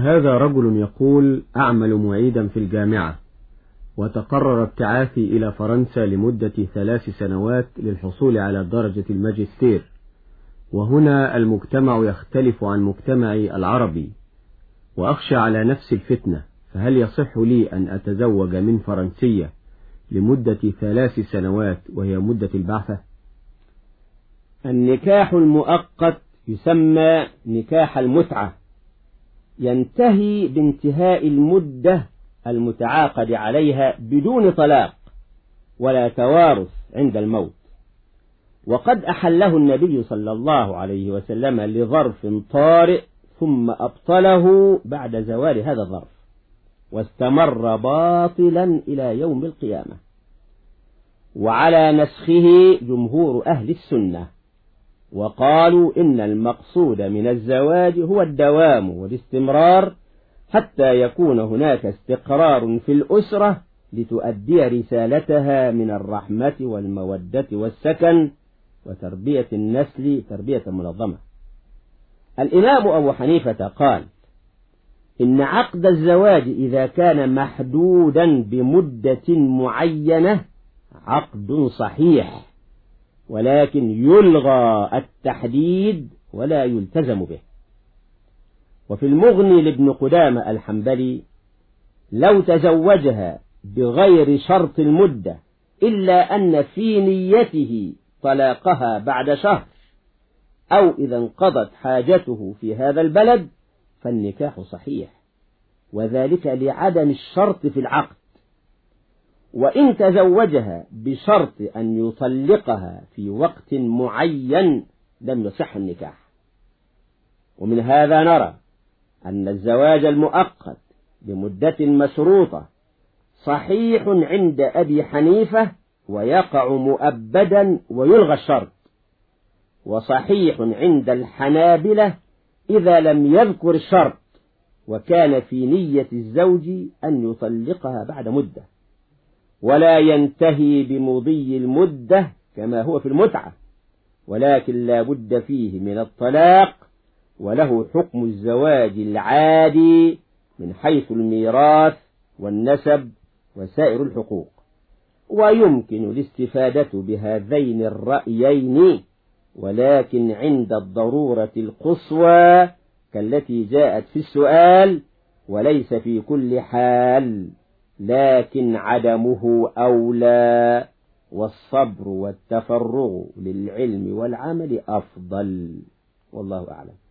هذا رجل يقول أعمل معيدا في الجامعة وتقرر ابتعاثي إلى فرنسا لمدة ثلاث سنوات للحصول على درجة الماجستير وهنا المجتمع يختلف عن مجتمعي العربي وأخشى على نفس الفتنة فهل يصح لي أن أتزوج من فرنسية لمدة ثلاث سنوات وهي مدة البعثة؟ النكاح المؤقت يسمى نكاح المتعة. ينتهي بانتهاء المدة المتعاقد عليها بدون طلاق ولا توارث عند الموت. وقد أحله النبي صلى الله عليه وسلم لظرف طارئ ثم أبطله بعد زوال هذا الظرف واستمر باطلا إلى يوم القيامة. وعلى نسخه جمهور أهل السنة. وقالوا إن المقصود من الزواج هو الدوام والاستمرار حتى يكون هناك استقرار في الأسرة لتؤدي رسالتها من الرحمة والمودة والسكن وتربية النسل تربية منظمة. الإمام أبو حنيفة قال إن عقد الزواج إذا كان محدودا بمدة معينة عقد صحيح. ولكن يلغى التحديد ولا يلتزم به. وفي المغني لابن قدامة الحنبلي لو تزوجها بغير شرط المدة إلا أن في نيته طلاقها بعد شهر أو إذا انقضت حاجته في هذا البلد فالنكاح صحيح. وذلك لعدم الشرط في العقد. وإن تزوجها بشرط أن يطلقها في وقت معين لم يصح النكاح. ومن هذا نرى أن الزواج المؤقت بمدة مشروطة صحيح عند أبي حنيفة ويقع مؤبدا ويلغى الشرط وصحيح عند الحنابلة إذا لم يذكر الشرط وكان في نية الزوج أن يطلقها بعد مدة. ولا ينتهي بمضي المدة كما هو في المتعة ولكن لا بد فيه من الطلاق وله حكم الزواج العادي من حيث الميراث والنسب وسائر الحقوق. ويمكن الاستفادة بهذين الرأيين ولكن عند الضرورة القصوى كالتي جاءت في السؤال وليس في كل حال. لكن عدمه أولى والصبر والتفرغ للعلم والعمل أفضل. والله أعلم.